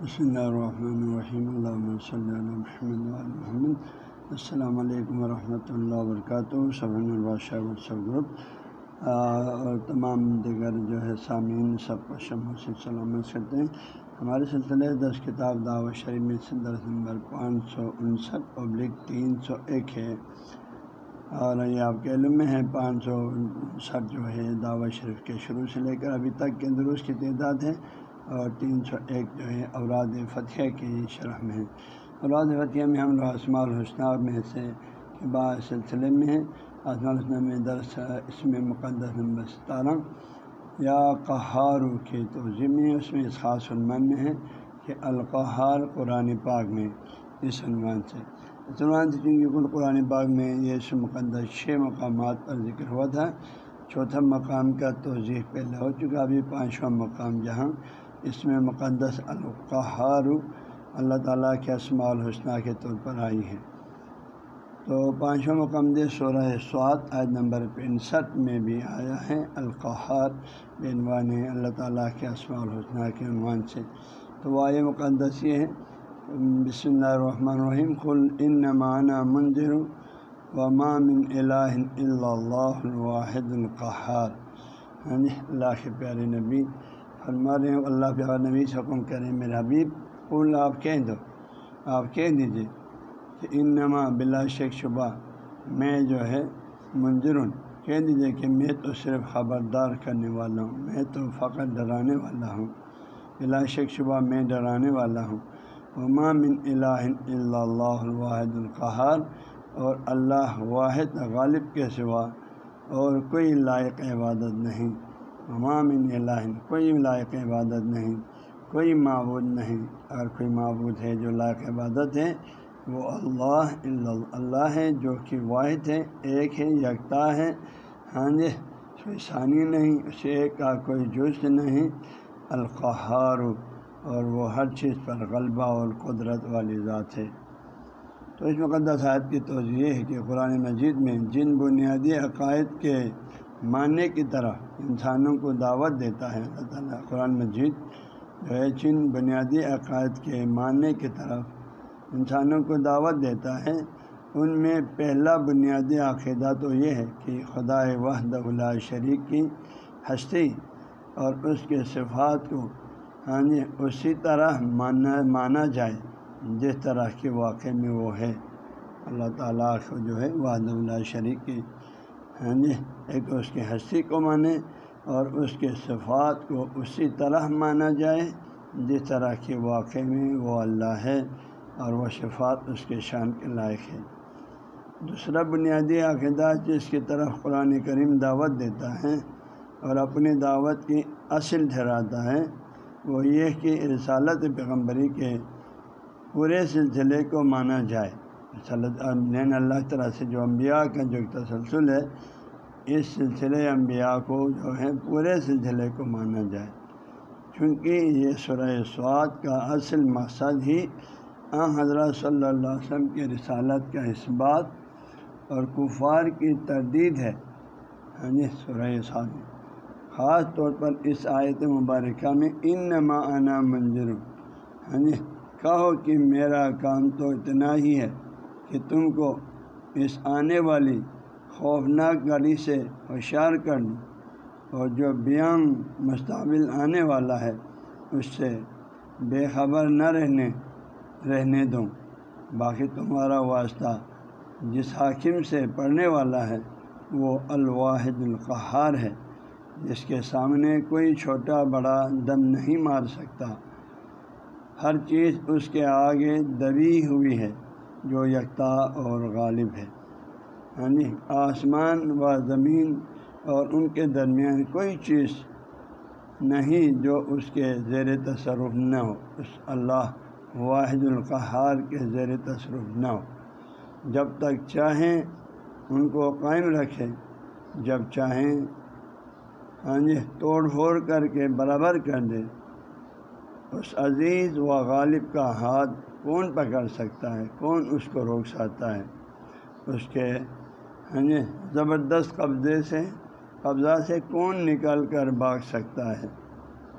بسم اللہ الرحمن الرحیم اللہ صلی اللہ محمد السلام علیکم ورحمۃ اللہ وبرکاتہ صبح البادشاہ واٹسپ گروپ اور تمام دیگر جو ہے سامعین سب کو شمع سے سلامت کرتے ہیں ہمارے سلسلے دس کتاب دعوت شریف میں سے درس نمبر پانچ سو انسٹھ پبلک تین سو ایک ہے اور یہ آپ کے علم میں ہے پانچ سو انسٹھ جو ہے دعوت شریف کے شروع سے لے کر ابھی تک کے درست کی تعداد ہے اور تین سو ایک جو ہے اوراد فتح کی شرح میں ہے اوراد فتح میں ہم لوگ اسماع الحسنہ میں سے بعض سلسلے میں ہیں۔ اسماع الحسنہ میں درس اس میں مقدس نمبر ستارہ۔ یا قہار کے توضیع میں اس میں اس خاص عنوان میں ہے کہ القحار قرآن پاک میں، اس عنوان سے۔ اس عنوان سے چونکہ کل قرآن پاک میں یہ اس مقدس چھ مقامات پر ذکر ہوا تھا، چوتھا مقام کا توضیح پہلے ہو چکا، ابھی پانچواں مقام جہاں اس میں مقدس القحار اللہ تعالیٰ کے اسماع الحسنہ کے طور پر آئی ہے۔ تو پانچواں مقام دے سورہ سوات عید نمبر پینسٹھ میں بھی آیا ہے القحار بعنوان اللہ تعالیٰ کے اسماع الحسنہ کے عنوان سے۔ تو وہ آئے مقدس یہ ہے، بسم اللہ الرحمن الرحیم خل ان نمانہ منظر وما من الہ الا اللہ الواحد القحار ہاں جی یعنی اللہ کے پیارے نبی فرما رہے ہیں، اللہ پیار نبی حکم کریں میرے حبیب قل آپ کہہ دو، آپ کہہ دیجیے کہ ان نما بلا شک شبہ، میں جو ہے منظر کہہ دیجیے کہ میں تو صرف خبردار کرنے والا ہوں، میں تو فقط ڈرانے والا ہوں، بلا شک شبہ میں ڈرانے والا ہوں۔ وما من الہ الا اللہ الواحد القحار اور اللہ واحد غالب کے سوا اور کوئی لائق عبادت نہیں۔ امام الہ کوئی لائق عبادت نہیں، کوئی معبود نہیں۔ اگر کوئی معبود ہے جو لائق عبادت ہے، وہ اللہ اللہ ہے جو کہ واحد ہے، ایک ہے، یکتا ہے۔ ہاں جی کوئی ثانی نہیں، اسے ایک کا کوئی جز نہیں۔ القحار اور وہ ہر چیز پر غلبہ اور قدرت والی ذات ہے۔ تو اس مقدس آیت کی توجہ یہ ہے کہ قرآن مجید میں جن بنیادی عقائد کے ماننے کی طرح انسانوں کو دعوت دیتا ہے۔ اللہ تعالیٰ قرآن مجید جو ہے جن بنیادی عقائد کے ماننے کی طرف انسانوں کو دعوت دیتا ہے۔ ان میں پہلا بنیادی عقیدہ تو یہ ہے کہ خدا وحد اللہ شریک کی ہستی اور اس کے صفات کو ہاں جی اسی طرح مانا مانا جائے جس طرح کے واقعے میں وہ ہے۔ اللہ تعالیٰ کو جو ہے وحد اللہ شریک کی ہاں جی ایک اس کی ہستی کو مانے اور اس کے صفات کو اسی طرح مانا جائے جس طرح کے واقعے میں وہ اللہ ہے اور وہ شفات اس کے شان کے لائق ہے دوسرا بنیادی عقیدہ جس کی طرف قرآن کریم دعوت دیتا ہے اور اپنی دعوت کی اصل ٹھہراتا ہے، وہ یہ کہ رسالت پیغمبری کے پورے سلسلے کو مانا جائے۔ لین اللہ تعالیٰ سے جو انبیاء کا جو تسلسل ہے، اس سلسلے انبیاء کو جو ہے، پورے سلسلے کو مانا جائے۔ چونکہ یہ سورہ سواد کا اصل مقصد ہی آ حضرت صلی اللہ علیہ وسلم کے رسالت کا اس بات اور کفار کی تردید ہے۔ ہاں جی سورہ سعد میں خاص طور پر اس آیت مبارکہ میں ان نما انا منظر ہاں جی کہو کہ میرا کام تو اتنا ہی ہے۔ کہ تم کو اس آنے والی خوفناک گاڑی سے ہوشیار کر دوں اور جو بیام مستقبل آنے والا ہے، اس سے بے خبر نہ رہنے رہنے دوں۔ باقی تمہارا واسطہ جس حاکم سے پڑھنے والا ہے، وہ الواحد القحار ہے، جس کے سامنے کوئی چھوٹا بڑا دم نہیں مار سکتا۔ ہر چیز اس کے آگے دبی ہوئی ہے۔ جو یکتا اور غالب ہے۔ ہاں جی آسمان و زمین اور ان کے درمیان کوئی چیز نہیں جو اس کے زیر تصرف نہ ہو۔ اس اللہ واحد القحار کے زیر تصرف نہ ہو۔ جب تک چاہیں ان کو قائم رکھیں، جب چاہیں ہاں جی توڑ پھوڑ کر کے برابر کر دیں۔ اس عزیز و غالب کا ہاتھ کون پکڑ سکتا ہے؟ کون اس کو روک سکتا ہے؟ اس کے ہاں جی زبردست قبضے سے، قبضہ سے کون نکل کر بھاگ سکتا ہے؟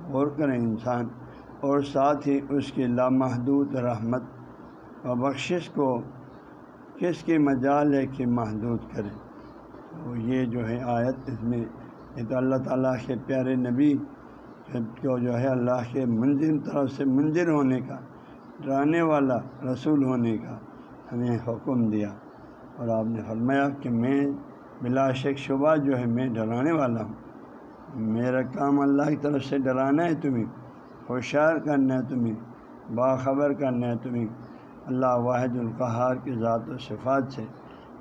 غور کریں انسان، اور ساتھ ہی اس کی لامحدود رحمت و بخشش کو کس کی مجال ہے کہ محدود کرے؟ تو یہ جو ہے آیت، اس میں یہ تو اللہ تعالیٰ کے پیارے نبی کو جو ہے اللہ کے منظر طرف سے منظر ہونے کا ڈرانے والا رسول ہونے کا ہمیں حکم دیا اور آپ نے فرمایا کہ میں بلا شک شبہ جو ہے میں ڈرانے والا ہوں۔ میرا کام اللہ کی طرف سے ڈرانا ہے تمہیں، ہوشیار کرنا ہے تمہیں، باخبر کرنا ہے تمہیں۔ اللہ واحد القہار کی ذات و صفات سے۔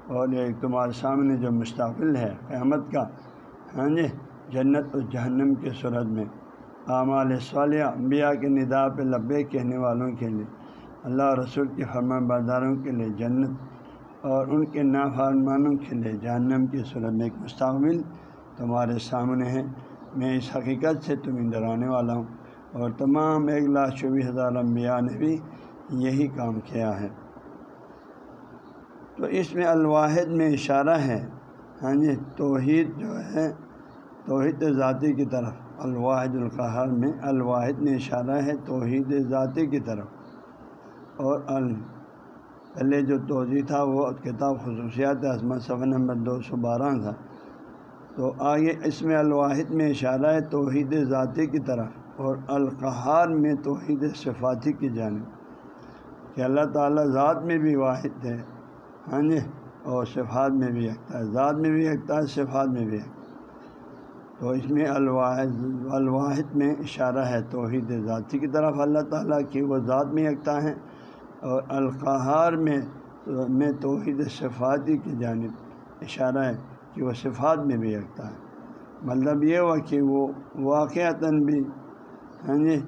اور ایک تمہارے سامنے جو مستقل ہے، قیامت کا ہاں جی جنت و جہنم کے صورت میں۔ اعمال صالحہ انبیاء کے ندا پہ لبے کہنے والوں کے لیے۔ اللہ رسول کے فرما برداروں کے لیے جنت اور ان کے نافرمانوں کے لیے جہنم کی صورت میں ایک مستقبل تمہارے سامنے ہے۔ میں اس حقیقت سے تمہیں ڈرانے والا ہوں اور تمام ایک لاکھ چوبیس ہزار انبیاء نے بھی یہی کام کیا ہے۔ تو اس میں الواحد میں اشارہ ہے۔ ہاں جی توحید جو ہے، توحید ذاتی کی طرف۔ الواحد القحر میں الواحد میں اشارہ ہے توحید ذاتی کی طرف۔ اور پہلے جو توضیع تھا وہ کتاب خصوصیات عظمت صفحہ نمبر دو سو بارہ تھا۔ تو آگے اس میں الواحد میں اشارہ ہے توحید ذاتی کی طرف اور القحار میں توحید صفاتی کی جانب۔ کہ اللہ تعالیٰ ذات میں بھی واحد ہے ہاں جی اور صفات میں بھی یکتا ہے۔ ذات میں بھی یکتا ہے، صفات میں بھی یکتا تو اس میں الواحد الواحد میں اشارہ ہے، توحید ذاتی کی طرف اللہ تعالیٰ کی، وہ ذات میں یکتا ہے اور القحار میں میں توحید صفاتی کی جانب اشارہ ہے کہ وہ صفات میں بھی یکتا ہے۔ مطلب یہ ہوا کہ وہ واقعتاً بھی ہاں جی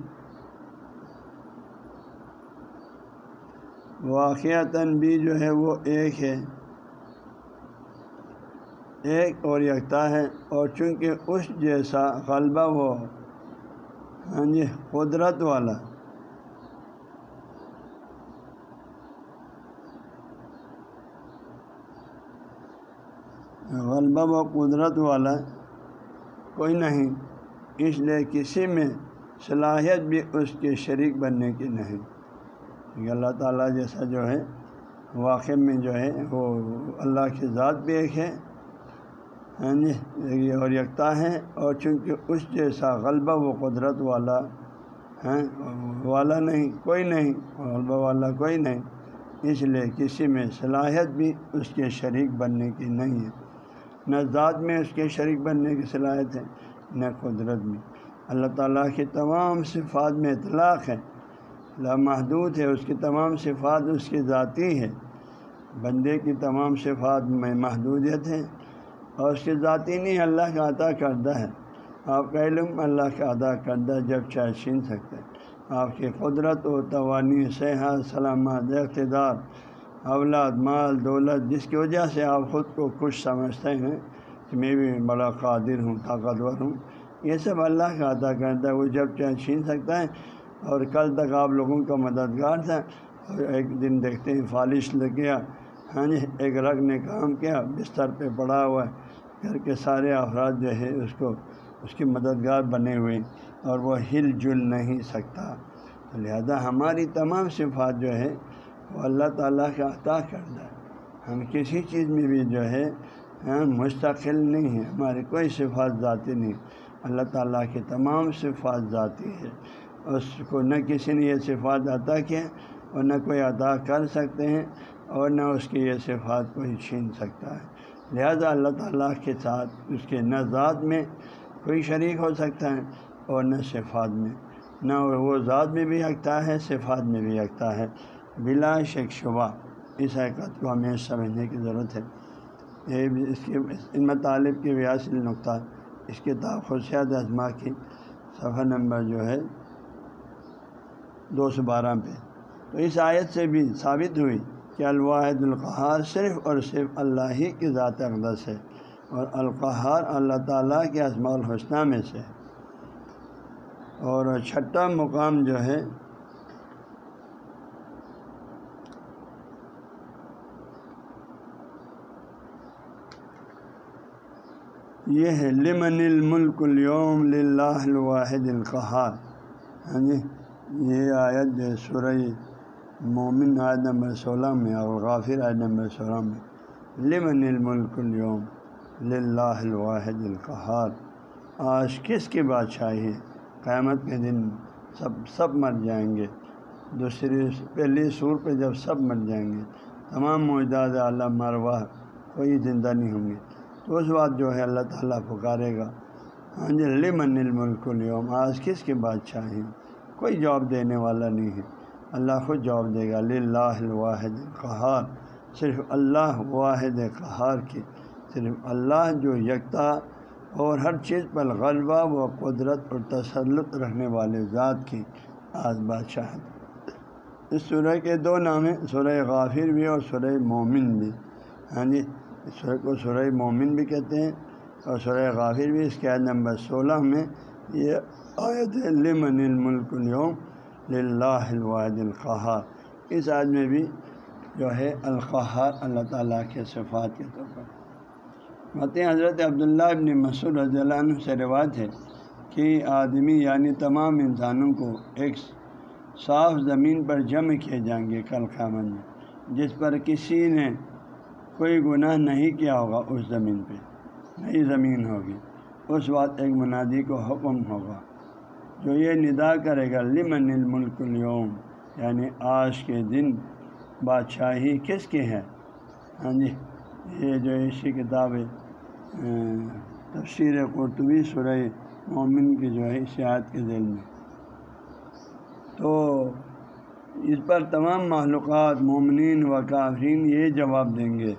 واقعتاً بھی جو ہے وہ ایک ہے۔ ایک اور یکتا ہے اور چونکہ اس جیسا غلبہ وہ ہاں جی قدرت والا۔ غلبہ و قدرت والا کوئی نہیں، اس لیے کسی میں صلاحیت بھی اس کے شریک بننے کی نہیں۔ اللہ تعالیٰ جیسا جو ہے، واقع میں جو ہے، وہ اللہ کی ذات بھی ایک ہے۔ ہاں جی اور یکتا ہے اور چونکہ اس جیسا غلبہ و قدرت والا ہیں والا نہیں، کوئی نہیں، غلبہ والا کوئی نہیں، اس لیے کسی میں صلاحیت بھی اس کے شریک بننے کی نہیں ہے۔ نہ ذات میں اس کے شریک بننے کی صلاحیت ہے، نہ قدرت میں۔ اللہ تعالیٰ کی تمام صفات میں اطلاق ہے۔ لامحدود ہے، اس کی تمام صفات اس کی ذاتی ہے۔ بندے کی تمام صفات میں محدودیت ہے۔ اور اس کی ذاتی نہیں، اللہ کا عطا کردہ ہے۔ آپ کا علم اللہ کا ادا کردہ جب چاہے چھین سکتے ہیں۔ آپ کی قدرت و توانی، صحت، سلامت، اقتدار، اولاد، مال، دولت، جس کی وجہ سے آپ خود کو خوش سمجھتے ہیں کہ میں بھی بڑا قادر ہوں، طاقتور ہوں۔ یہ سب اللہ کا عطا کردہ ہے، وہ جب چاہے چھین سکتا ہے اور کل تک آپ لوگوں کا مددگار تھا۔ اور ایک دن دیکھتے ہیں، فالش لگ گیا۔ ہاں جی ایک رگ نے کام کیا، بستر پہ پڑا ہوا ہے گھر کے سارے افراد جو ہے اس کو، اس کی مددگار بنے ہوئے، اور وہ ہل جل نہیں سکتا۔ لہذا ہماری تمام صفات جو ہے وہ اللہ تعالیٰ کا عطا کردہ۔ ہم کسی چیز میں بھی جو ہے مستقل نہیں ہے ہماری کوئی صفات ذاتی نہیں۔ اللہ تعالیٰ کی تمام صفات ذاتی ہے اس کو نہ کسی نے یہ صفات عطا کیا اور نہ کوئی ادا کر سکتے ہیں۔ اور نہ اس کی یہ صفات کوئی چھین سکتا ہے۔ لہذا اللہ تعالیٰ کے ساتھ اس کے نہ ذات میں کوئی شریک ہو سکتا ہے اور نہ صفات میں۔ نہ وہ ذات میں بھی یکتا ہے، صفات میں بھی یکتا ہے۔ بلا شک شبہ، اس حقیقت کو ہمیں سمجھنے کی ضرورت ہے۔ یہ اس کے، ان مطالب کے ویاسی نقطہ، اس کتاب خصوصیات اعظما کی صفحہ نمبر جو ہے دو سو بارہ پہ۔ تو اس آیت سے بھی ثابت ہوئی کہ الواحد القحار صرف اور صرف اللہ ہی کی ذات اقدس ہے اور القحار اللہ تعالیٰ کے اسماع الحسنہ میں سے اور چھٹا مقام جو ہے، یہ ہے، لمن الملک اليوم للہ الواحد القحار ہاں جی یہ آیت جو سورہ مومن آیت نمبر سولہ میں اور غافر آیت نمبر سولہ میں لمن الملک اليوم؟ للہ الواحد القحار آج کس کی بادشاہی ہے؟ قیامت کے دن سب سب مر جائیں گے۔ دوسری، پہلی سور پہ جب سب مر جائیں گے، تمام معجداد اعلیٰ مروا کوئی زندہ نہیں ہوں گے۔ تو اس بات جو ہے اللہ تعالیٰ پکارے گا۔ ہاں جی لمن الملک اليوم؟ آج کس کی بادشاہی کوئی جواب دینے والا نہیں ہے۔ اللہ خود جواب دے گا، للہ الواحد القہار۔ صرف اللہ واحد قہار کی، صرف اللہ جو یکتا اور ہر چیز پر غلبہ و قدرت اور تسلط رکھنے والے ذات کی آج بادشاہ اس سورہ کے دو نام ہیں سورہ غافر بھی اور سورہ مومن بھی۔ ہاں جی اس سورہ کو سورہ مومن بھی کہتے ہیں اور سورہ غافر بھی۔ اس کے عید نمبر سولہ میں یہ آیت لمن الملک اليوم؟ للہ الواحد القحار اس آج میں بھی جو ہے القحار اللہ تعالیٰ کے صفات کے طور پر۔ مت حضرت عبداللہ ابن مسعود رضی اللہ عنہ سے روایت ہے کہ آدمی یعنی تمام انسانوں کو ایک صاف زمین پر جمع کیے جائیں گے کل قیامت میں، جس پر کسی نے کوئی گناہ نہیں کیا ہوگا اس زمین پہ نئی زمین ہوگی۔ اس وقت ایک منادی کو حکم ہوگا۔ جو یہ ندا کرے گا، لمن الملک اليوم؟ یعنی آج کے دن بادشاہی کس کی ہے؟ ہاں جی یہ جو اسی کتاب ہے تفسیر قرطبی سورہ مومن کی جو ہے اشاعت کے ذیل میں۔ تو اس پر تمام معلومات مومنین و کافرین یہ جواب دیں گے،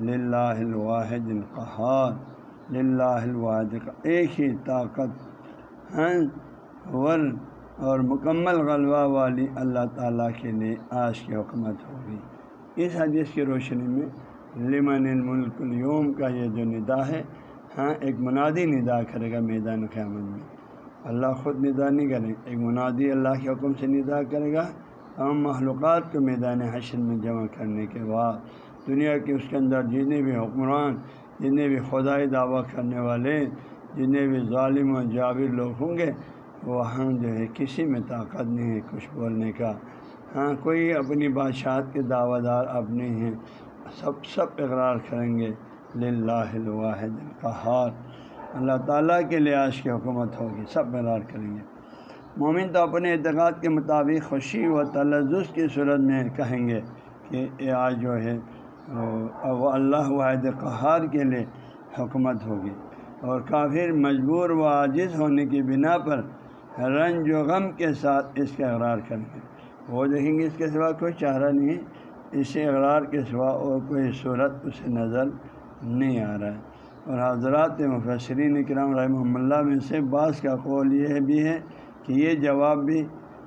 للہ الواحد القحار للہ الواحد ایک ہی طاقت ہیں ور اور مکمل غلبہ والی اللہ تعالیٰ کے لیے آج کی حکمت ہوگی۔ اس حدیث کی روشنی میں لمن الملک اليوم کا یہ جو ندا ہے ہاں ایک منادی ندا کرے گا میدان قیامت میں۔ اللہ خود ندا نہیں کرے ایک منادی اللہ کے حکم سے ندا کرے گا۔ تمام معلومات کو میدان حشر میں جمع کرنے کے بعد دنیا کے اس کے اندر جتنے بھی حکمران، جتنے بھی خدائی دعویٰ کرنے والے، جتنے بھی ظالم و جاور لوگ ہوں گے وہاں جو ہے کسی میں طاقت نہیں ہے کچھ بولنے کا۔ ہاں کوئی اپنی بادشاہت کے دعوے دار اپنے ہیں سب سب اقرار کریں گے۔ للہ الواحد القحار اللہ تعالیٰ کے لحاظ کی حکومت ہوگی، سب اقرار کریں گے۔ مومن تو اپنے اعتقاد کے مطابق خوشی و تلزز کی صورت میں کہیں گے کہ یہ آج جو ہے، وہ اللہ واحد قہار کے لیے حکومت ہوگی۔ اور کافر مجبور و عاجز ہونے کی بنا پر رنج و غم کے ساتھ اس کا اقرار کریں گے وہ دیکھیں گے اس کے سوا کوئی چارہ نہیں اسے اقرار کے سوا اور کوئی صورت اسے نظر نہیں آ رہا ہے۔ اور حضرات مفسرین کرام رحمہ اللہ میں سے بعض کا قول یہ بھی ہے کہ یہ جواب بھی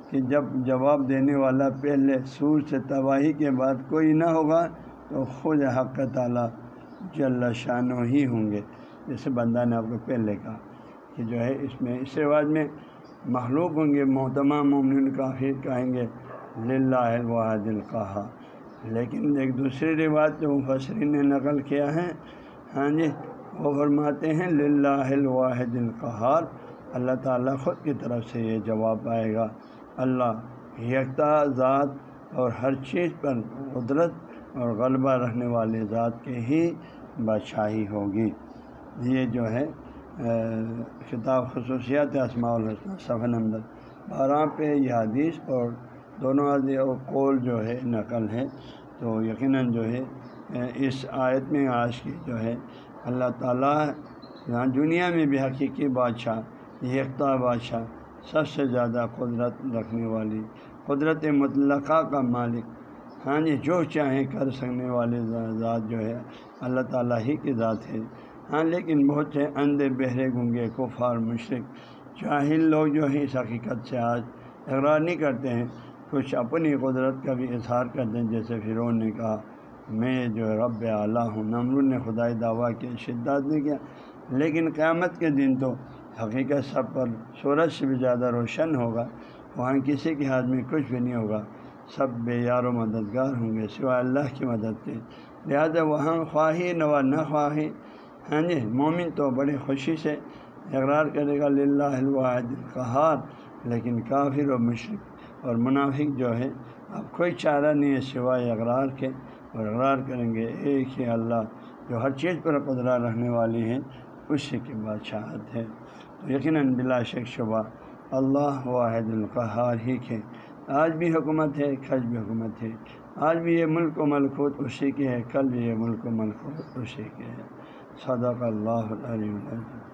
کہ جب جواب دینے والا پہلے سور سے تباہی کے بعد کوئی نہ ہوگا تو خود حق تعالیٰ جل شانو ہی ہوں گے۔ جیسے بندہ نے آپ کو پہلے کہا کہ جو ہے اس میں اس رواج میں مخلوق ہوں گے، محتمہ مومن کافی کہیں گے، للہ الواحد القحا لیکن ایک دوسری روایت جو مفسرین نے نقل کیا ہے ہاں جی وہ فرماتے ہیں، للہ الواحد القحار اللہ تعالیٰ خود کی طرف سے یہ جواب آئے گا، اللہ یکتا ذات اور ہر چیز پر قدرت اور غلبہ رہنے والے ذات کے ہی بادشاہی ہوگی۔ یہ جو ہے خطاب خصوصیات اسماع الحسن صفحہ نمبر بارہ پہ یہ حدیث اور دونوں اور قول جو ہے نقل ہے۔ تو یقیناً جو ہے اس آیت میں آج کی جو ہے، اللہ تعالیٰ یہاں دنیا میں بھی حقیقی بادشاہ یکتا بادشاہ، سب سے زیادہ قدرت رکھنے والی، قدرت مطلقہ کا مالک۔ ہاں جی جو چاہیں کر سکنے والے ذات جو ہے، اللہ تعالیٰ ہی کی ذات ہے۔ ہاں لیکن بہت سے اندھے بہرے گنگے، کفار مشرق چاہل لوگ جو ہیں اس حقیقت سے آج اقرار نہیں کرتے ہیں۔ کچھ اپنی قدرت کا بھی اظہار کرتے ہیں۔ جیسے فرعون نے کہا، میں جو رب اعلیٰ ہوں، نمرود نے خدائی دعویٰ کی شدت نہیں کیا۔ لیکن قیامت کے دن تو حقیقت سب پر سورج سے بھی زیادہ روشن ہوگا۔ وہاں کسی کے ہاتھ میں کچھ بھی نہیں ہوگا۔ سب بے یار و مددگار ہوں گے، سوائے اللہ کی مدد کے۔ لہٰذا وہاں خواہی نوا نہ خواہی ہاں جی مومن تو بڑی خوشی سے اقرار کرے گا، للہ الواحد القحار لیکن کافر و مشرق اور منافق جو ہے، اب کوئی چارہ نہیں ہے سوائے اقرار کے، اور اقرار کریں گے ایک ہی اللہ جو ہر چیز پر قدرہ رہنے والی ہے، اسی کی بادشاہت ہے۔ تو یقیناً بلا شک شبہ، اللہ واحد القحار ہی کے۔ آج بھی حکومت ہے، کل بھی حکومت ہے۔ آج بھی یہ ملک و ملکوت اسی کے ہے، کل بھی یہ ملک و ملکوت اسی کے ہے۔ صدق اللہ علیہ